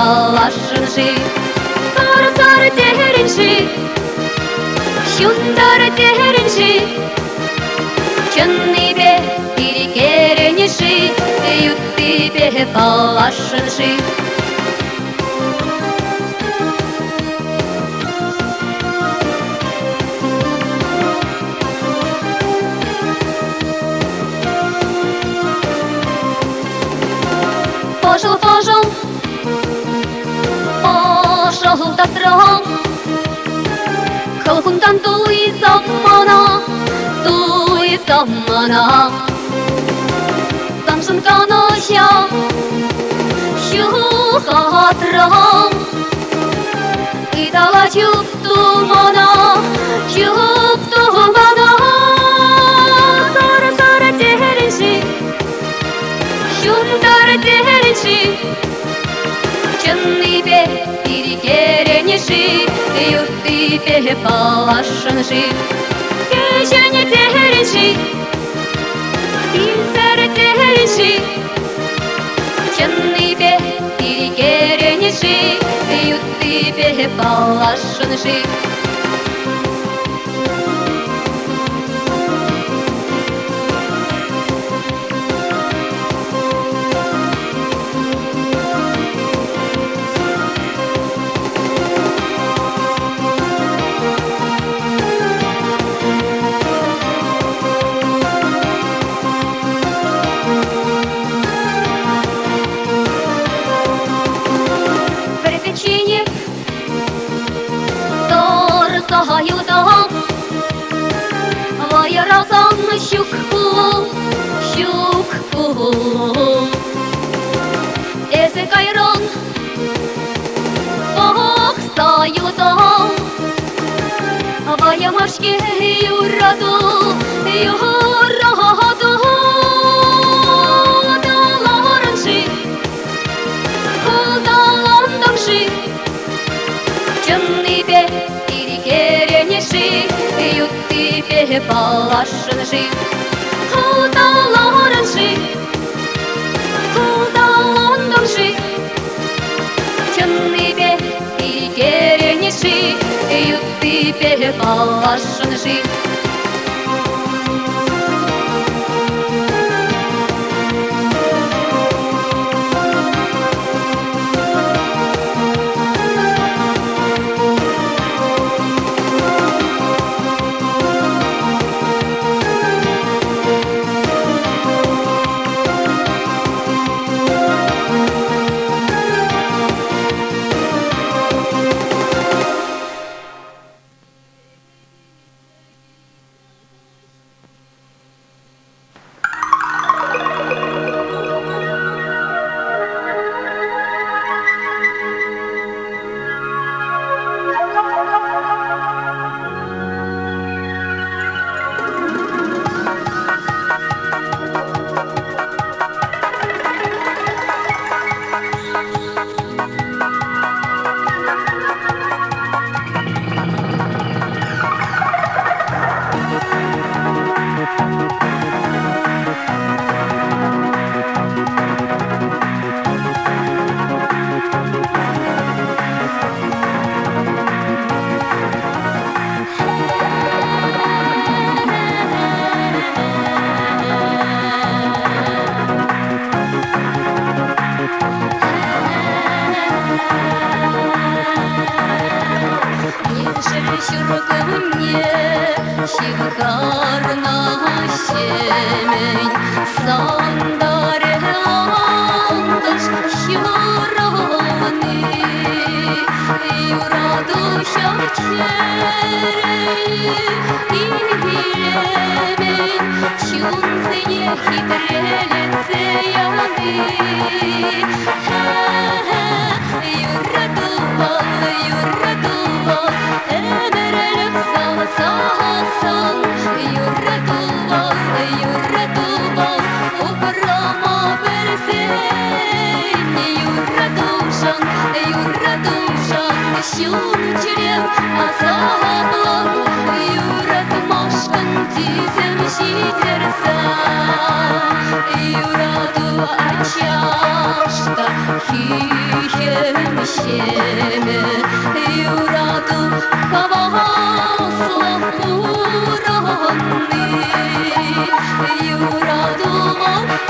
алашым жи сары сары терін жи шундары терін жи чынны бе тирикерен жи жи patrón. Conjuntan tú y somos tú y somos Tam son conosio, shuho otron. Y dala chub tu mono, chub tu mono. Bir gerenişi Yurtti be başınışı Geçeni derişi Bilser derişi Çınni be bir gerenişi кайрон Оғсайылы тау Ваямашке юраду Юраду Даларынши Кудаландыңши Чынны бе Ирикеренеши Ютты бе балашынши перед малашин жив. Yuradu kavaha slah buran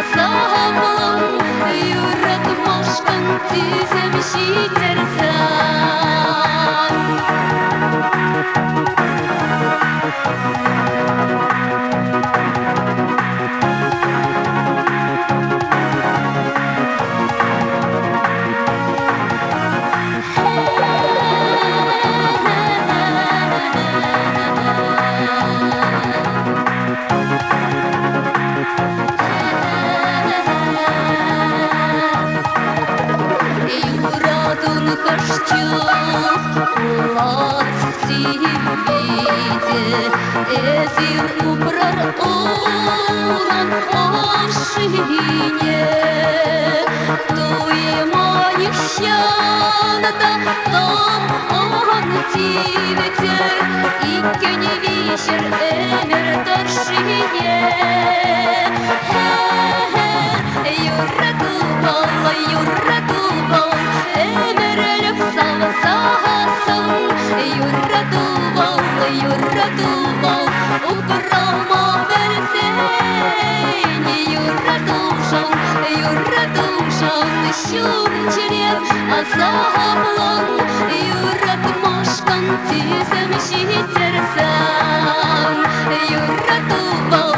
أصابهم يرد مشقا تزمشي ترسام You're a duval, you're a duval Şun çirep azablan Yuratmışkan tizem şitersen Yuratı bal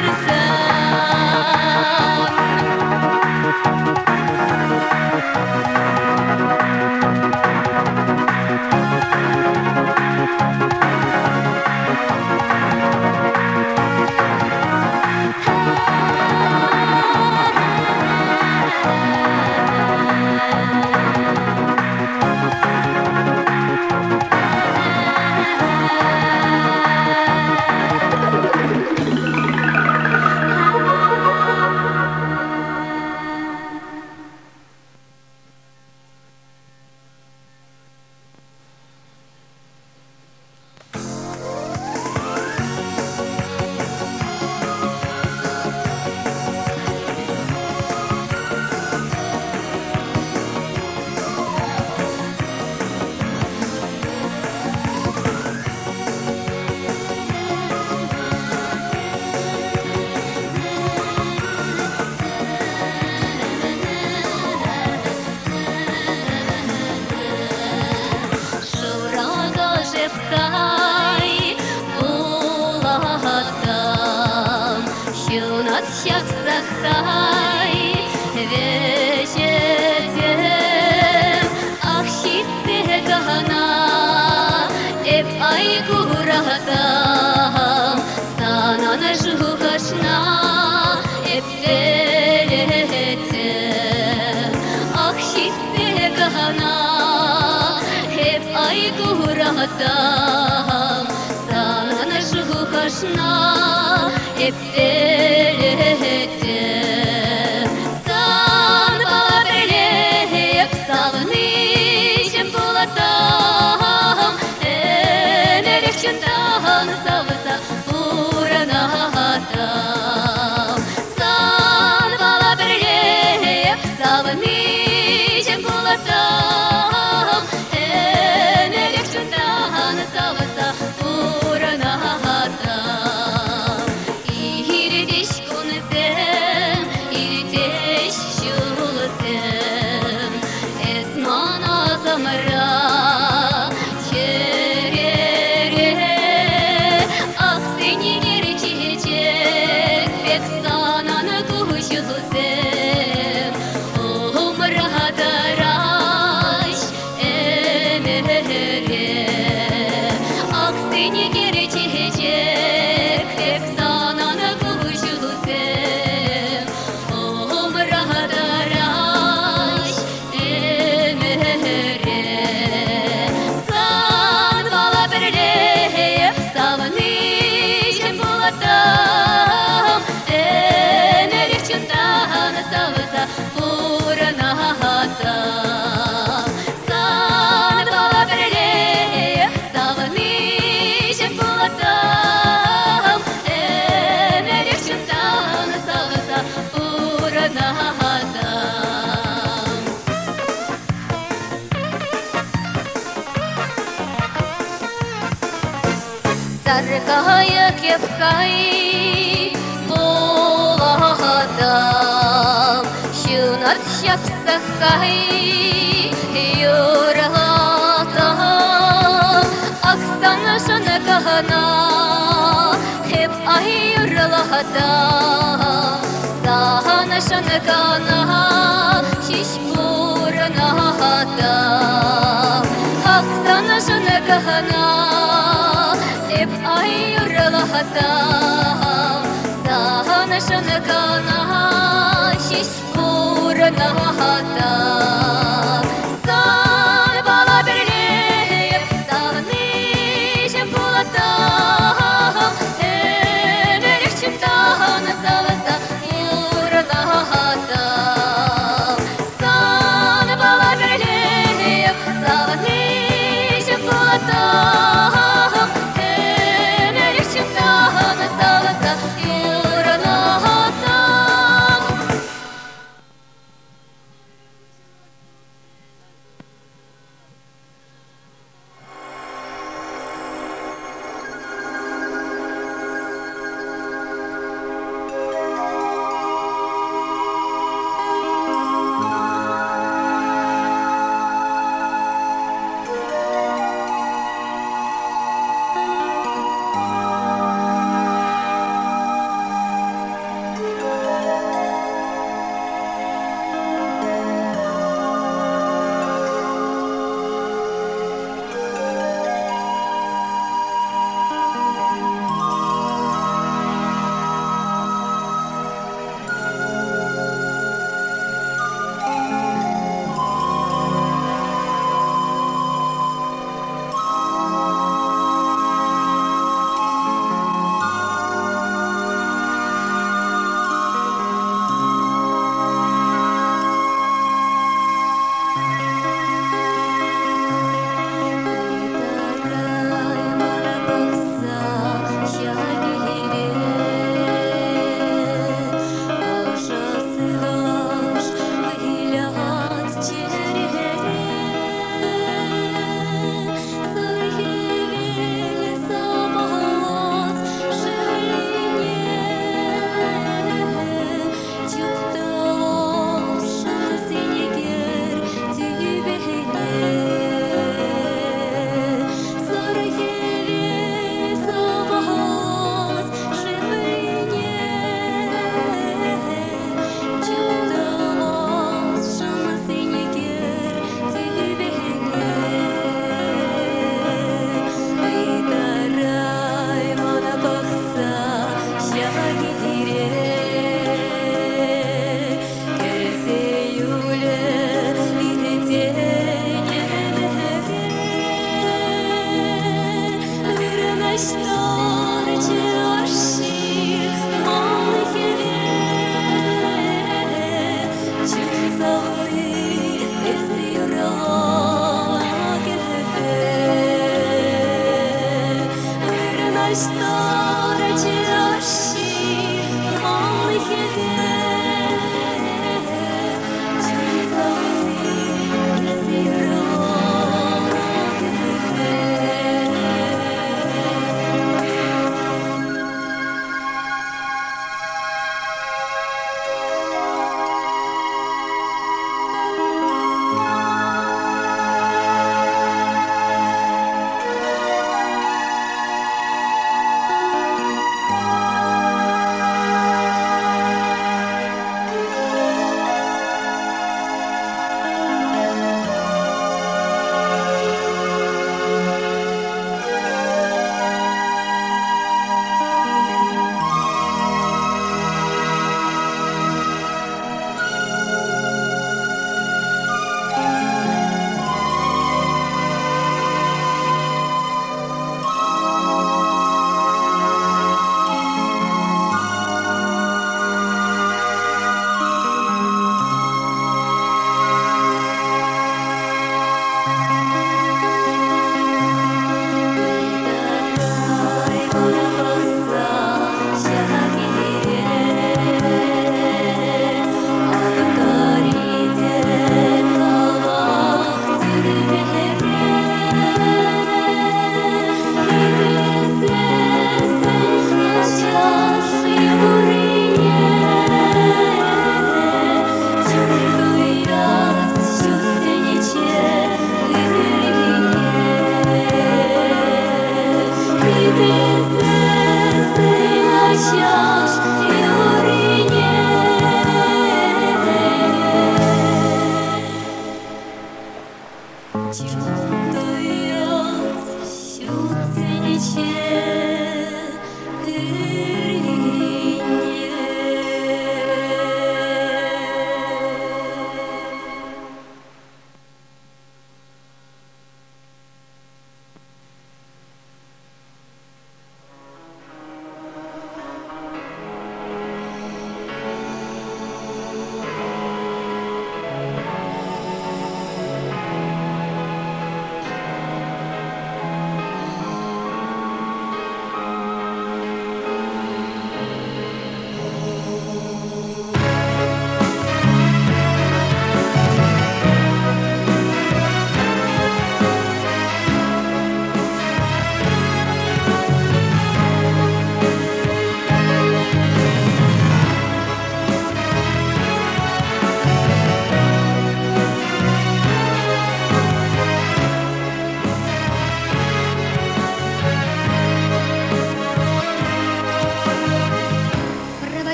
Sana şu karşına hep de Yuradu maşkın Таркая кепкай Булахатам Шунат шапсахай Юралатам Аксана шана кахана Хеп ай юралатам Сахана шана кана Шиш буранатам Аксана шана кахана Хеп ай ताः न शनकानः शिस्पूरन महता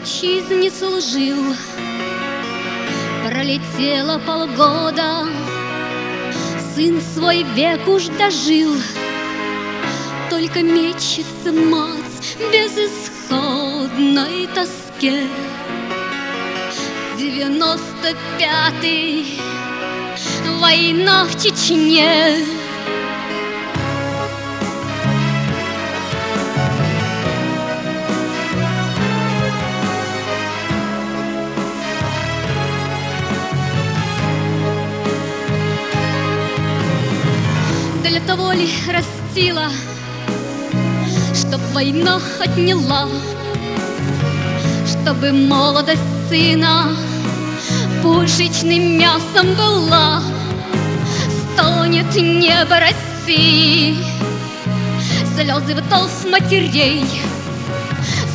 отчизне служил. Пролетело полгода, Сын свой век уж дожил. Только мечется мать в безысходной тоске. Девяносто пятый, война в Чечне. Для того ли растила, Чтоб война отняла, Чтобы молодость сына Пушечным мясом была, Стонет небо России, Слезы вдов матерей,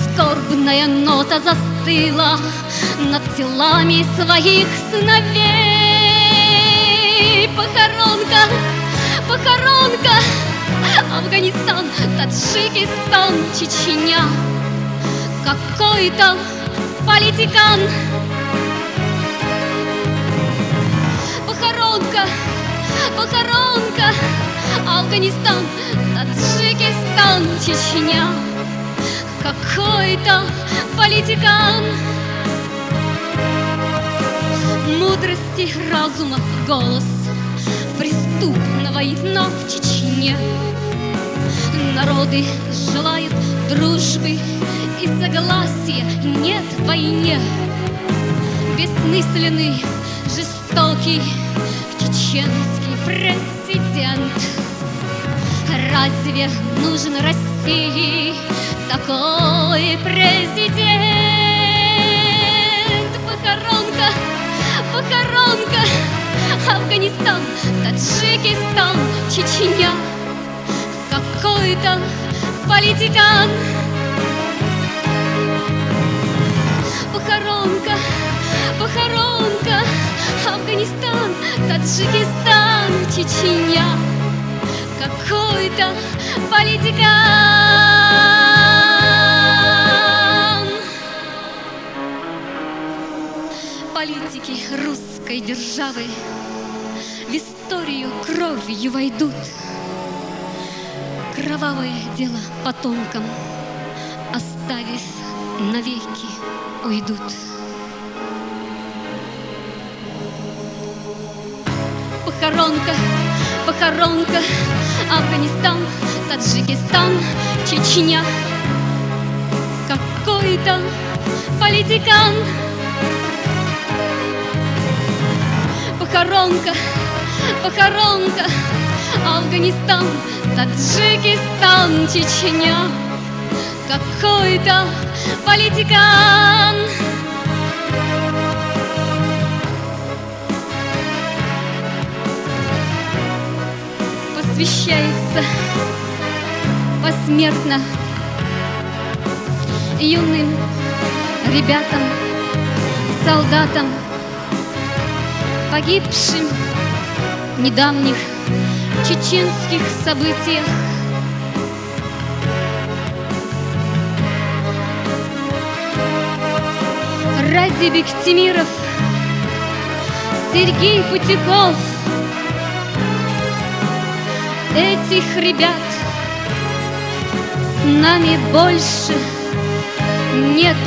Скорбная нота застыла Над телами своих сыновей. Похоронка похоронка. Афганистан, Таджикистан, Чечня. Какой-то политикан. Похоронка, похоронка. Афганистан, Таджикистан, Чечня. Какой-то политикан. Мудрости разума голос Преступна война в Чечне. Народы желают дружбы и согласия Нет войне. Бессмысленный, жестокий Чеченский президент. Разве нужен России такой президент? Похоронка, похоронка Афганистан, Таджикистан, Чечня. Какой-то политикан. Похоронка, похоронка. Афганистан, Таджикистан, Чечня. Какой-то политикан. Политики русской державы историю кровью войдут. Кровавое дело потомкам Оставив навеки уйдут. Похоронка, похоронка Афганистан, Таджикистан, Чечня. Какой-то политикан? Похоронка, похоронка Афганистан, Таджикистан, Чечня. Какой-то политикан. Посвящается посмертно Юным ребятам, солдатам Погибшим недавних чеченских событиях Ради Бектимиров Сергей Путяков. Этих ребят с нами больше нет.